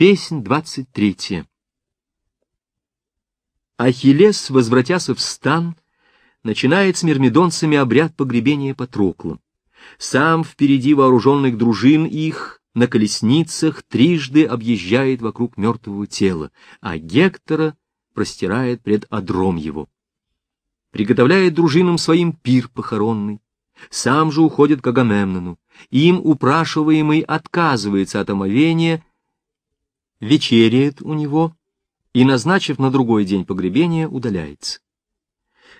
Песнь двадцать третья. Ахиллес, возвратяся в стан, начинает с мирмидонцами обряд погребения Патрокла. Сам впереди вооруженных дружин их на колесницах трижды объезжает вокруг мертвого тела, а Гектора простирает пред одром его. Приготовляет дружинам своим пир похоронный. Сам же уходит к Агамемнону. Им упрашиваемый отказывается от омовения, вечеряет у него и, назначив на другой день погребения, удаляется.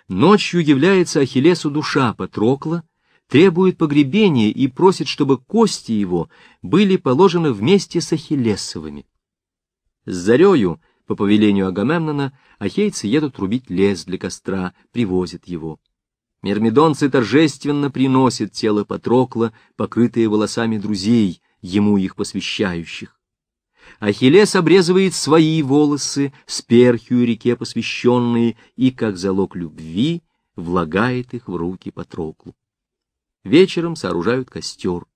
Ночью является Ахиллесу душа Патрокла, требует погребения и просит, чтобы кости его были положены вместе с Ахиллесовыми. С зарею, по повелению Агамемнона, ахейцы едут рубить лес для костра, привозят его. Мирмидонцы торжественно приносят тело Патрокла, покрытые волосами друзей, ему их посвящающих. Ахиллес обрезывает свои волосы, сперхию реке посвященные, и, как залог любви, влагает их в руки Патроклу. Вечером сооружают костер.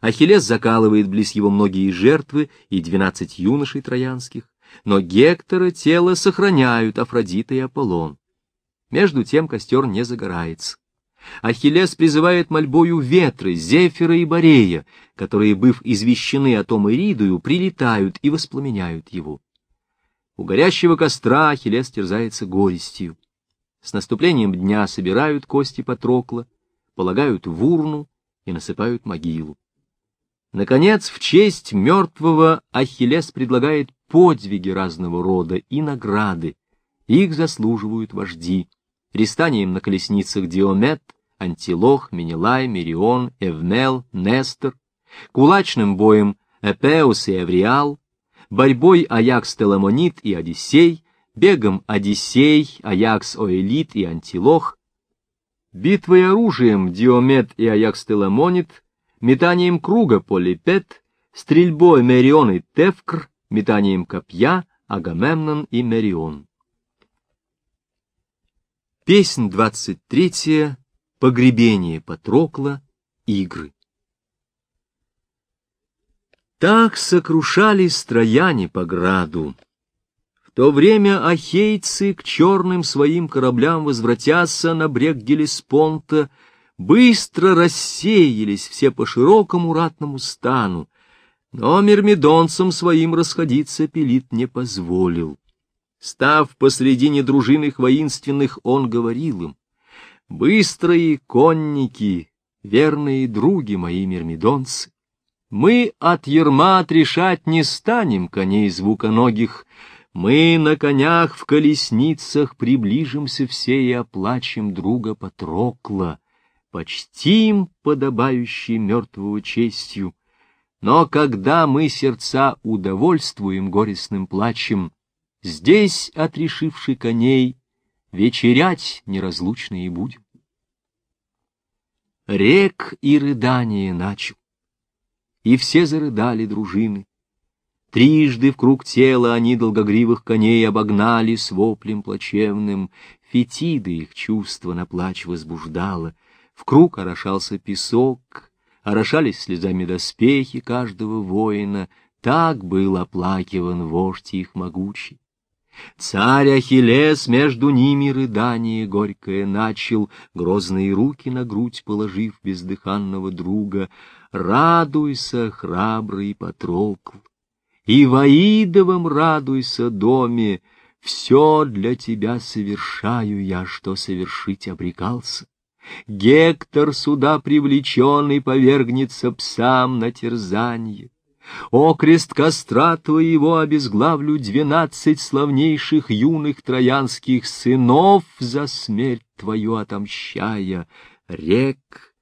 Ахиллес закалывает близ его многие жертвы и двенадцать юношей троянских, но Гектора тело сохраняют Афродита и Аполлон. Между тем костер не загорается. Ахиллес призывает мольбою ветры, Зефира и Борея, которые, быв извещены о том Иридую, прилетают и воспламеняют его. У горящего костра Ахиллес терзается горестью. С наступлением дня собирают кости Патрокла, полагают в урну и насыпают могилу. Наконец, в честь мертвого Ахиллес предлагает подвиги разного рода и награды. Их заслуживают вожди. Рестанием на колесницах Диомет, Антилох, Менелай, Мерион, Эвмел, Нестор, кулачным боем Эпеус и Эвриал, борьбой Аякс-Теламонит и Одиссей, бегом Одиссей, Аякс-Оэлит и Антилох, битвой оружием Диомет и Аякс-Теламонит, метанием круга Полипет, стрельбой Мерион и Тевкр, метанием копья Агамемнон и Мерион. Песнь двадцать третья Погребение Патрокла, игры. Так сокрушались трояне по граду. В то время ахейцы к черным своим кораблям возвратятся на брег Гелеспонта, быстро рассеялись все по широкому ратному стану, но мирмидонцам своим расходиться Пелит не позволил. Став посредине дружин их воинственных, он говорил им, Быстрые конники, верные други мои мирмидонцы, мы от ерма отрешать не станем коней звуконогих, мы на конях в колесницах приближимся все и оплачем друга Патрокла, почтим подобающей мертвого честью. Но когда мы сердца удовольствуем горестным плачем, здесь, отрешивший коней, вечерять неразлучные будем. Рек и рыдание начал, и все зарыдали дружины. Трижды в круг тела они долгогривых коней обогнали с воплем плачевным, Фетиды их чувства на плач возбуждало, в круг орошался песок, орошались слезами доспехи каждого воина, так был оплакиван вождь их могучий. Царь Ахиллес между ними рыдание горькое начал, Грозные руки на грудь положив бездыханного друга. Радуйся, храбрый Патрокл, и в Аидовом радуйся доме, Все для тебя совершаю я, что совершить обрекался. Гектор сюда привлеченный повергнется псам на терзанье. Окрест костра твоего обезглавлю двенадцать славнейших юных троянских сынов за смерть твою отомщая, рек.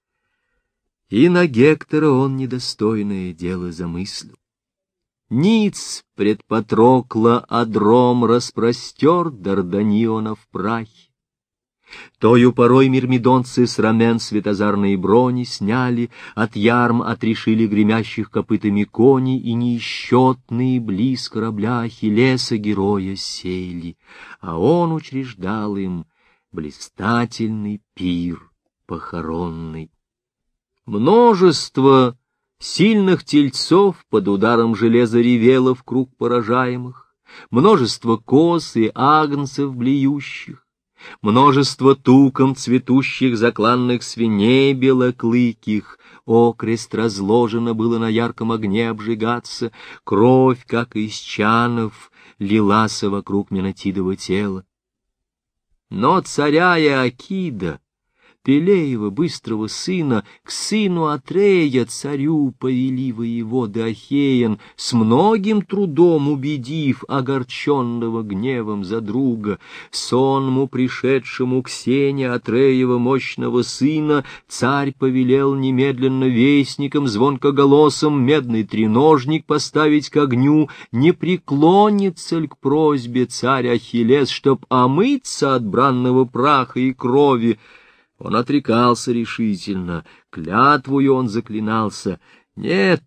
И на Гектора он недостойное дело замыслил. Ниц пред Патрокла адром распростер Дарданиона в прахе. Тою порой мирмидонцы с рамен светозарные брони сняли, От ярм отрешили гремящих копытами кони, И неисчетные близ корабля Ахиллеса героя сели, А он учреждал им блистательный пир похоронный. Множество Сильных тельцов под ударом железа ревело в круг поражаемых, множество коз и агнцев блеющих, множество туком цветущих закланных свиней белоклыких, окрест разложено было на ярком огне обжигаться, кровь, как из чанов, лилась вокруг Менотидова тела. Но царя Иакида Пелеева, быстрого сына, к сыну Атрея, царю повели воеводы Ахеян, с многим трудом убедив огорченного гневом за друга, сонму пришедшему к сене Атреева мощного сына, царь повелел немедленно вестникам звонкоголосом медный треножник поставить к огню, не преклонится ли к просьбе царя Ахиллес, чтоб омыться от бранного праха и крови, он отрекался решительно, клятвую он заклинался. Нет,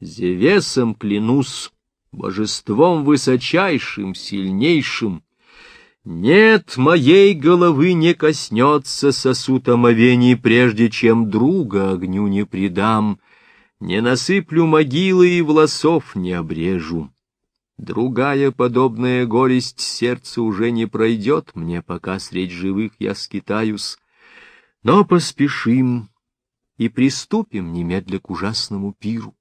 Зевесом клянусь, божеством высочайшим, сильнейшим. Нет, моей головы не коснется сосуд омовений, прежде чем друга огню не предам, не насыплю могилы и волосов не обрежу. Другая подобная горесть сердца уже не пройдет мне, пока средь живых я скитаюсь. Но поспешим и приступим немедля к ужасному пиру.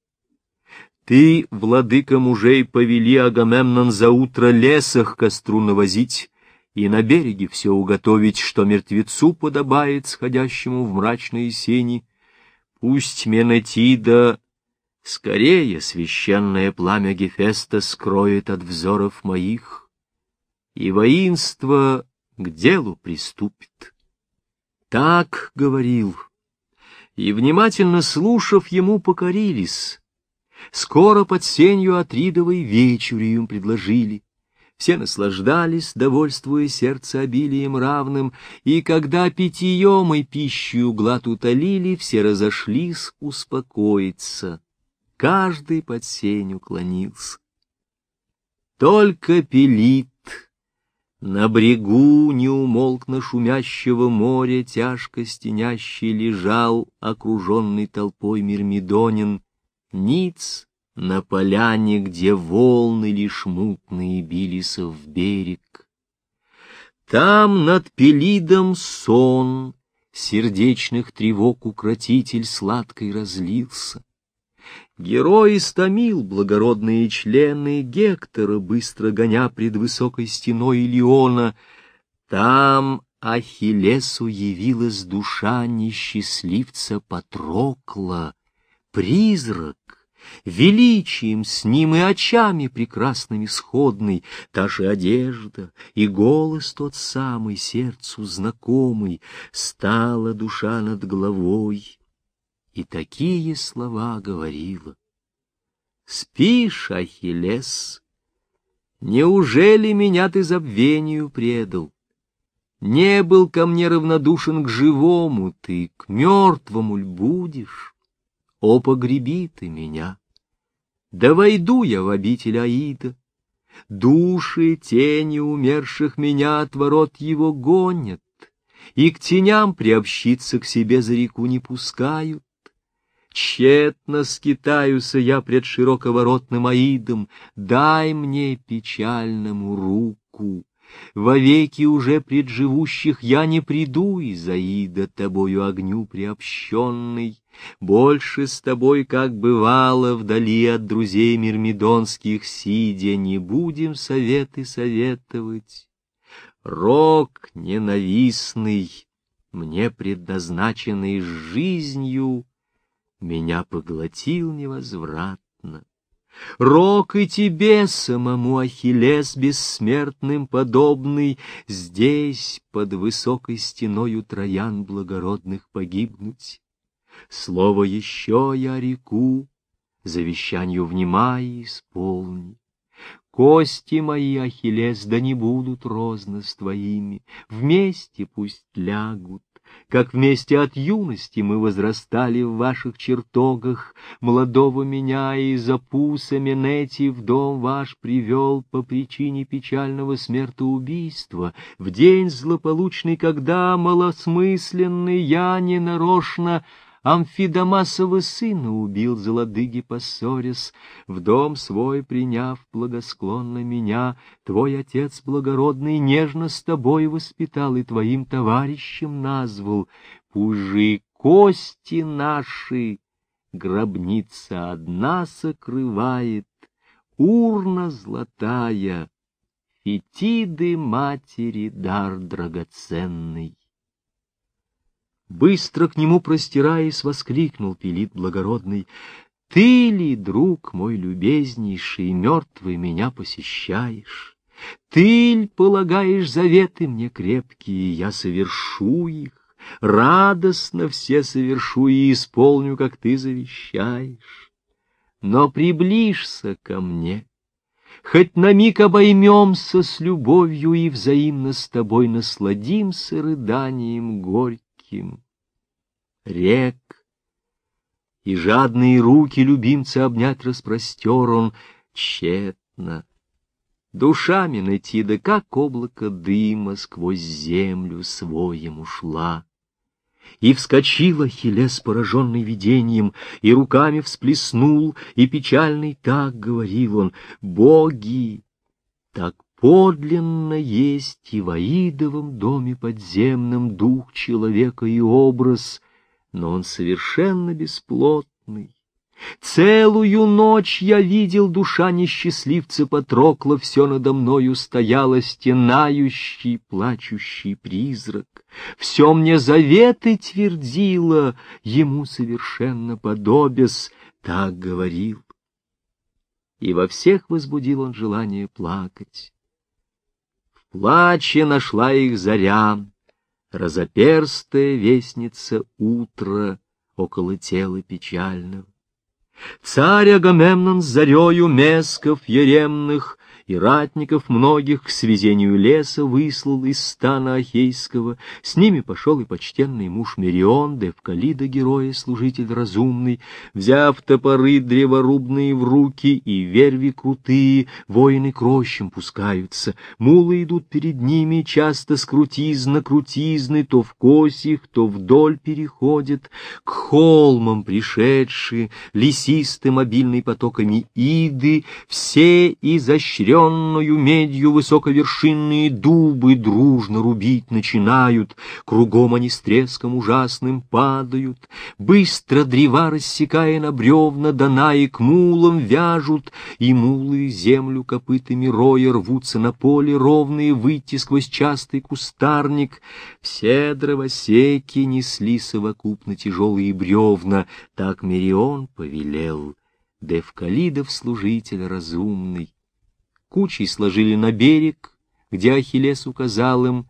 Ты, владыка мужей, повели Агамемнон за утро лесах костру навозить и на береге все уготовить, что мертвецу подобает, сходящему в мрачные сени. Пусть Менетида скорее священное пламя Гефеста скроет от взоров моих, и воинство к делу приступит. Так говорил, и, внимательно слушав, ему покорились. Скоро под сенью Атридовой вечерю им предложили. Все наслаждались, довольствуя сердце обилием равным, и когда питьем и пищу глад утолили, все разошлись успокоиться. Каждый под сенью клонился. Только Пелит на брегу неумолкно шумящего моря тяжко стенящий лежал, окруженный толпой мирмидонин, ниц на поляне, где волны лишь мутные бились в берег. Там над Пелидом сон, сердечных тревог укротитель сладкой разлился. Герой истомил благородные члены Гектора, быстро гоня пред высокой стеной Илиона. Там Ахиллесу явилась душа несчастливца Патрокла, призрак, величием с ним и очами прекрасными сходный, та же одежда и голос тот самый, сердцу знакомый, стала душа над головой и такие слова говорила. «Спишь, Ахиллес, неужели меня ты забвению предал? Не был ко мне равнодушен к живому ты, к мертвому ль будешь? О, погреби ты меня! Да войду я в обитель Аида, Души, тени умерших меня от ворот его гонят, И к теням приобщиться к себе за реку не пускают. Тщетно скитаюся я пред широковоротным Аидом, дай мне печальному руку. Вовеки уже пред живущих я не приду из Аида, тобою огню приобщенный. Больше с тобой, как бывало, вдали от друзей мирмидонских сидя, не будем советы советовать. Рок ненавистный, мне предназначенный жизнью, меня поглотил невозвратно. Рок и тебе, самому Ахиллес бессмертным подобный, Здесь, под высокой стеною троян благородных погибнуть. Слово еще я реку, завещанию внимай и исполни. Кости мои, Ахиллес, да не будут розно с твоими, Вместе пусть лягут, как вместе от юности мы возрастали в ваших чертогах, молодого меня и за пуса Менети в дом ваш привел по причине печального смертоубийства, в день злополучный, когда малосмысленный я ненарочно Амфидамасова сына убил за ладыги поссорясь, В дом свой приняв благосклонно меня, Твой отец благородный нежно с тобой воспитал И твоим товарищем назвал. Же кости наши гробница одна сокрывает, Урна золотая, Фетиды матери дар драгоценный. Быстро к нему простираясь, воскликнул Пелит благородный, «Ты ли, друг мой любезнейший, мертвый меня посещаешь? Ты ли полагаешь заветы мне крепкие, я совершу их, радостно все совершу и исполню, как ты завещаешь? Но приближься ко мне, хоть на миг обоймемся с любовью и взаимно с тобой насладимся рыданием горьким рек. И жадные руки любимца обнять распростер он тщетно. Душами найти, да как облако дыма сквозь землю своем ушла. И вскочил Ахиллес, пораженный видением, и руками всплеснул, и печальный так говорил он, «Боги, так подлинно есть и в Аидовом доме подземном дух человека и образ, но он совершенно бесплотный. Целую ночь я видел душа несчастливца Патрокла, все надо мною стояла стенающий, плачущий призрак. Все мне заветы твердило, ему совершенно подобес, так говорил. И во всех возбудил он желание плакать. В плаче нашла их заря, разоперстая вестница утра около тела печального. Царь Агамемнон с зарею месков еремных и ратников многих к свезению леса выслал из стана Ахейского. С ними пошел и почтенный муж Мерион, Девкалида героя, служитель разумный, взяв топоры древорубные в руки и верви крутые, воины к пускаются. Мулы идут перед ними, часто с крутизны крутизны, то в косих, то вдоль переходят, к холмам пришедшие, лесистым обильный потоками иды, все изощренные Ядреную медью высоковершинные дубы дружно рубить начинают, Кругом они с треском ужасным падают, Быстро древа рассекая на бревна, Дона и к мулам вяжут, И мулы землю копытами роя Рвутся на поле ровные, Выйти сквозь частый кустарник. Все дровосеки несли совокупно тяжелые бревна, Так Мерион повелел. Девкалидов служитель разумный, кучей сложили на берег, где Ахиллес указал им,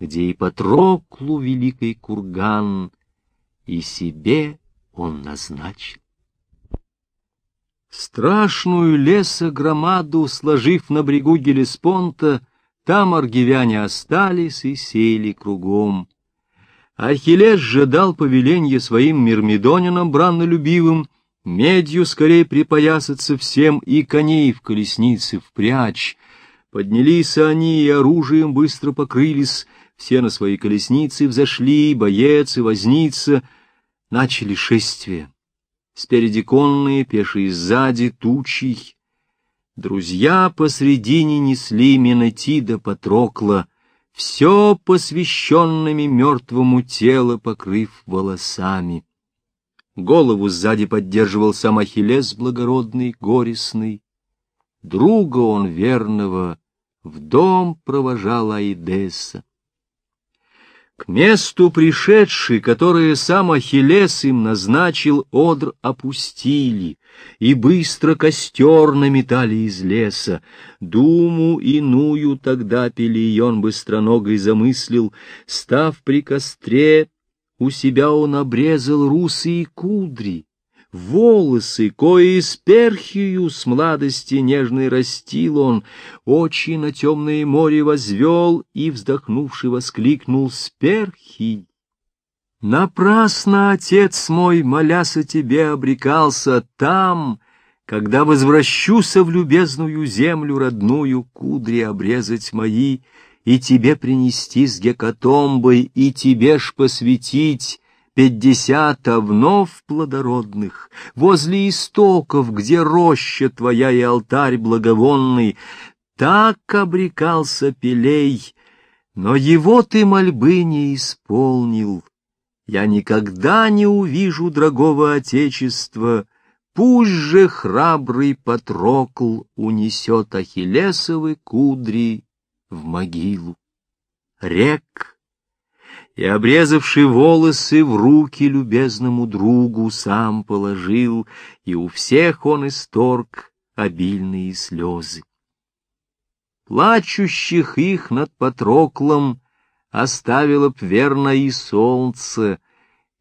где и Патроклу великий курган, и себе он назначил. Страшную лесогромаду, сложив на брегу Гелеспонта, там аргивяне остались и сели кругом. Ахиллес же дал повеление своим мирмидонинам, браннолюбивым, Медью скорее припоясаться всем и коней в колеснице впрячь. Поднялись они и оружием быстро покрылись, все на свои колесницы взошли, боец и возница. Начали шествие. Спереди конные, пешие сзади, тучей. Друзья посредине несли Менетида Патрокла, все посвященными мертвому тело покрыв волосами. Голову сзади поддерживал сам Ахиллес благородный, горестный. Друга он верного в дом провожал Аидеса. К месту пришедший, которое сам Ахиллес им назначил, одр опустили, и быстро костер наметали из леса. Думу иную тогда Пелион быстроногой замыслил, став при костре, у себя он обрезал русые кудри, волосы, кои из перхию с младости нежной растил он, очи на темное море возвел и, вздохнувший, воскликнул «Сперхий!» Напрасно, отец мой, моляся тебе, обрекался там, когда возвращуся в любезную землю родную, кудри обрезать мои, и тебе принести с гекатомбой, и тебе ж посвятить пятьдесят овнов плодородных, возле истоков, где роща твоя и алтарь благовонный, так обрекался Пелей, но его ты мольбы не исполнил. Я никогда не увижу дорогого Отечества, пусть же храбрый Патрокл унесет Ахиллесовы кудри в могилу. Рек, и, обрезавший волосы, в руки любезному другу сам положил, и у всех он исторг обильные слезы. Плачущих их над Патроклом оставило б верно и солнце,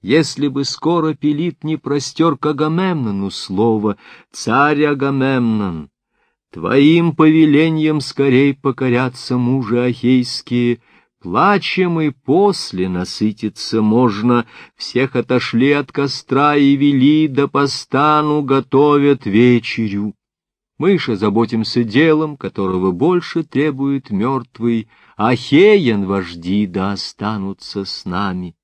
если бы скоро Пелит не простер к Агамемнону слово «Царь Агамемнон», Твоим повелением скорей покорятся мужи ахейские, Плачем и после насытиться можно, Всех отошли от костра и вели, да по стану готовят вечерю. Мы же заботимся делом, которого больше требует мертвый, Ахеян вожди да останутся с нами.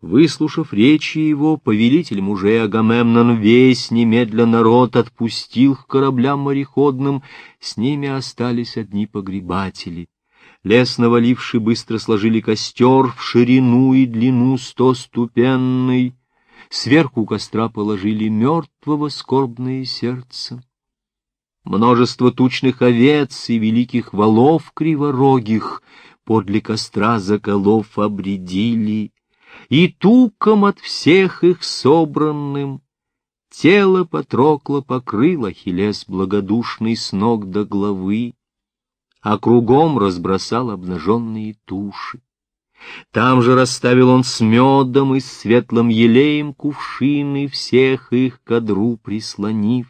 Выслушав речи его, повелитель мужей Агамемнон весь немедля народ отпустил к кораблям мореходным, с ними остались одни погребатели. Лес наваливший быстро сложили костер в ширину и длину стопенный, сверху костра положили мертвого скорбное сердце. Множество тучных овец и великих валов криворогих подле костра заколов обредили, и туком от всех их собранным тело Патрокла покрыл Ахиллес благодушный с ног до головы, а кругом разбросал обнаженные туши. Там же расставил он с медом и светлым елеем кувшины, всех их к одру прислонив.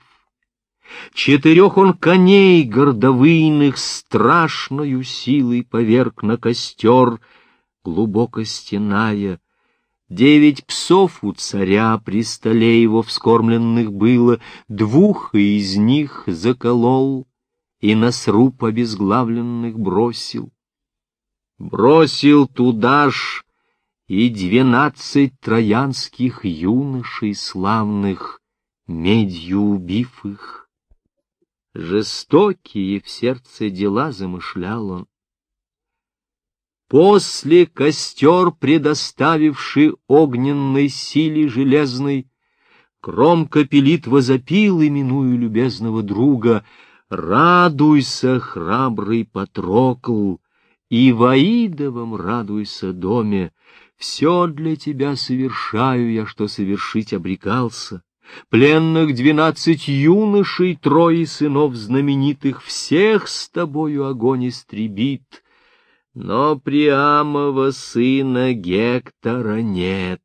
Четырех он коней гордовыйных страшною силой поверг на костер, глубоко стеная. Девять псов у царя при столе его вскормленных было, двух из них заколол и на сруб обезглавленных бросил. Бросил туда ж и двенадцать троянских юношей славных, медью убив их. Жестокие в сердце дела замышлял он. После костер, предоставивший огненной силе железной, Громко пилит возопил, именую любезного друга, Радуйся, храбрый Патрокл, и в Аидовом радуйся доме, Все для тебя совершаю я, что совершить обрекался. Пленных двенадцать юношей, трое сынов знаменитых, Всех с тобою огонь истребит, но Приамова сына Гектора нет.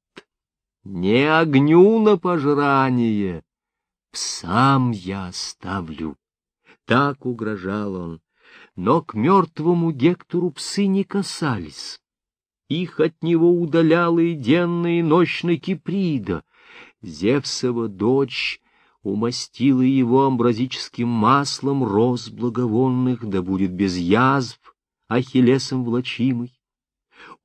Не огню на пожрание, сам я оставлю. Так угрожал он, но к мертвому Гектору псы не касались. Их от него удаляла и денно, и ночно Киприда. Зевсова дочь умастила его амбразическим маслом роз благовонных, да будет без язв, Ахиллесом влачимый.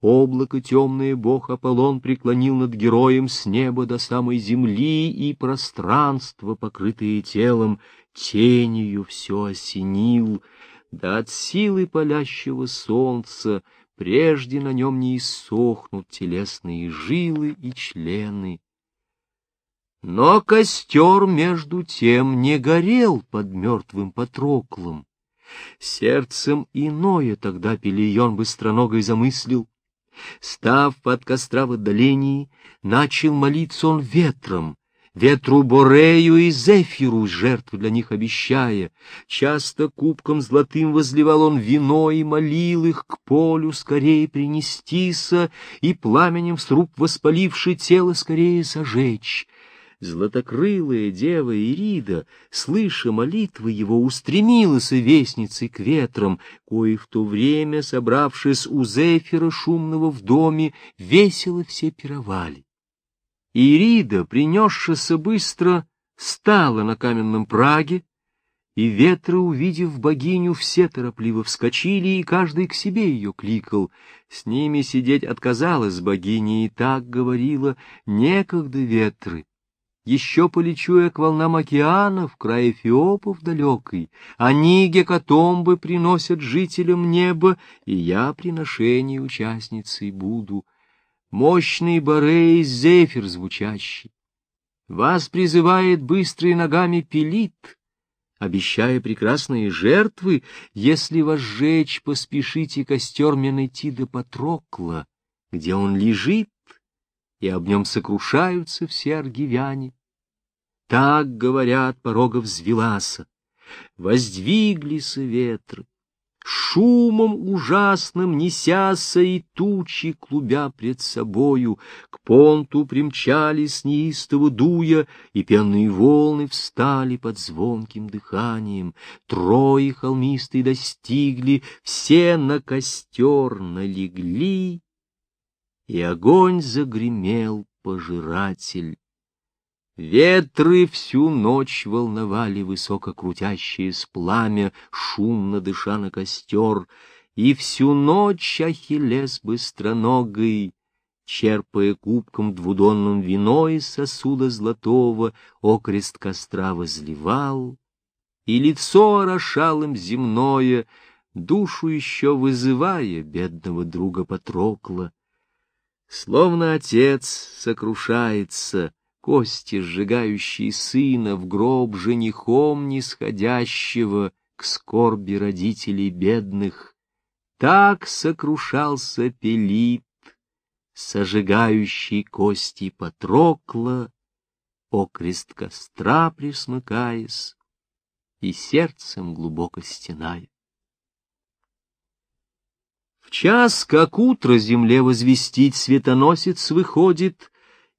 Облако темное бог Аполлон преклонил над героем с неба до самой земли, и пространство, покрытое телом, тенью все осенил, да от силы палящего солнца прежде на нем не иссохнут телесные жилы и члены. Но костер, между тем, не горел под мертвым Патроклом. Сердцем иное тогда Пелион быстроногой замыслил. Став под костра в отдалении, начал молиться он ветром, ветру Борею и Зефиру жертву для них обещая. Часто кубком золотым возливал он вино и молил их к полю скорее принестися и пламенем сруб воспаливший тело скорее сожечь. Златокрылая дева Ирида, слыша молитвы его, устремилась вестницей к ветрам, кои в то время, собравшись у Зефира шумного в доме, весело все пировали. Ирида, принесшися быстро, стала на каменном праге, и ветры, увидев богиню, все торопливо вскочили, и каждый к себе ее кликал. С ними сидеть отказалась богиня, и так говорила, некогда ветры. Еще полечу я к волнам океана в край Эфиопов далекой. Они гекатомбы приносят жителям неба, и я приношений участницей буду. Мощный Борей зефир звучащий. Вас призывает быстрые ногами пилит, обещая прекрасные жертвы, если вас сжечь, поспешите костер до Патрокла, где он лежит, и об нем сокрушаются все аргивяне. Так, говорят, порогов взвелася, воздвиглись ветры, шумом ужасным несяся и тучи, клубя пред собою, к понту примчались неистово дуя, и пенные волны встали под звонким дыханием. Трое холмистые достигли, все на костер налегли, и огонь загремел пожиратель. Ветры всю ночь волновали высоко крутящееся пламя, шумно дыша на костер, и всю ночь Ахиллес быстроногой, черпая кубком двудонным вино из сосуда золотого, окрест костра возливал, и лицо орошал им земное, душу еще вызывая бедного друга Патрокла. Словно отец сокрушается — кости, сжигающие сына в гроб женихом нисходящего к скорби родителей бедных. Так сокрушался Пелит, сожигающий кости Патрокла, окрест костра присмыкаясь и сердцем глубоко стеная. Час, как утро земле возвестить, светоносец выходит,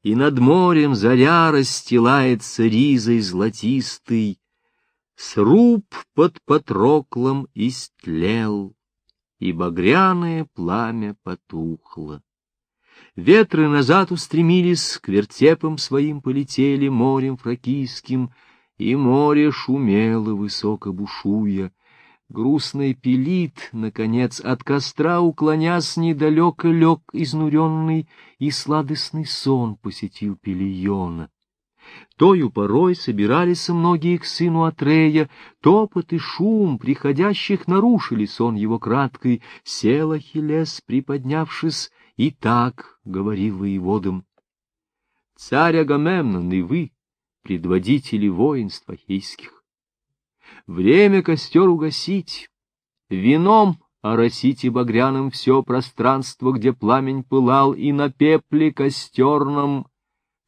и над морем заря расстилается ризой золотистый, Сруб под Патроклом истлел, и багряное пламя потухло. Ветры назад устремились, к вертепам своим полетели морем фракийским, и море шумело, высоко бушуя. Грустный пилит, наконец, от костра уклонясь недалеко лег изнуренный, и сладостный сон посетил Пелиона. Тою порой собирались многие к сыну Атрея, топот и шум приходящих нарушили сон его краткой, сел Ахиллес, приподнявшись, и так говорил воеводам. Царь Агамемнон и вы, предводители воинств ахейских, Время костер угасить, вином оросите багряным все пространство, где пламень пылал, и на пепле костерном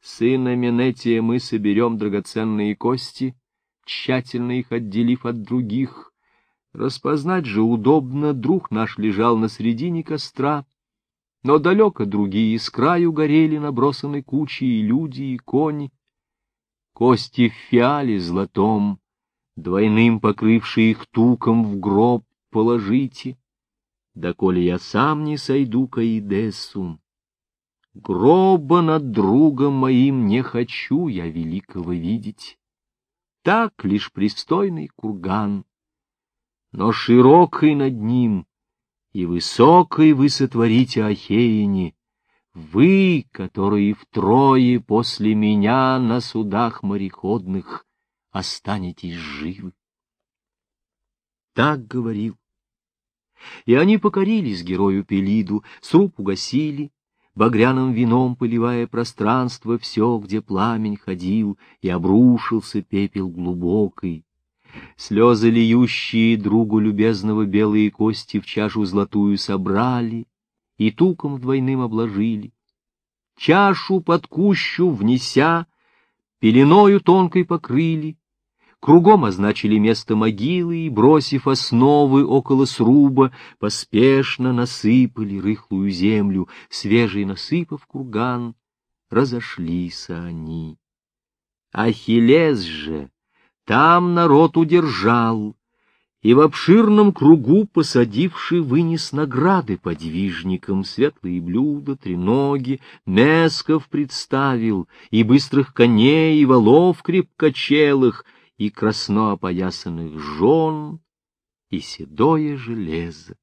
сына Менетия мы соберем драгоценные кости, тщательно их отделив от других. Распознать же удобно, друг наш лежал на середине костра, но далеко другие с краю горели набросаны кучи и люди, и кони. Кости в фиале золотом — двойным покрывший их туком в гроб положите, доколе я сам не сойду к Аидесу. Гроба над другом моим не хочу я великого видеть. Так лишь пристойный курган, но широкий над ним и высокой вы сотворите Ахеине, вы, которые втрое после меня на судах мореходных останетесь живы. Так говорил. И они покорились герою Пелиду, сруб угасили, багряным вином поливая пространство все, где пламень ходил, и обрушился пепел глубокий. Слезы льющие другу любезного белые кости в чашу золотую собрали и туком двойным обложили. Чашу под кущу внеся, пеленою тонкой покрыли, Кругом означили место могилы и, бросив основы около сруба, поспешно насыпали рыхлую землю, свежий насыпав курган, разошлись они. Ахиллес же там народ удержал, и в обширном кругу посадивший вынес награды подвижникам, светлые блюда, треноги, месков представил, и быстрых коней, и валов крепкочелых, и красно опоясанных жен, и седое железо.